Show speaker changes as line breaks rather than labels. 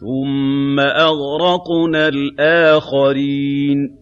ثُمَّ أَغْرَقْنَا الْآخَرِينَ.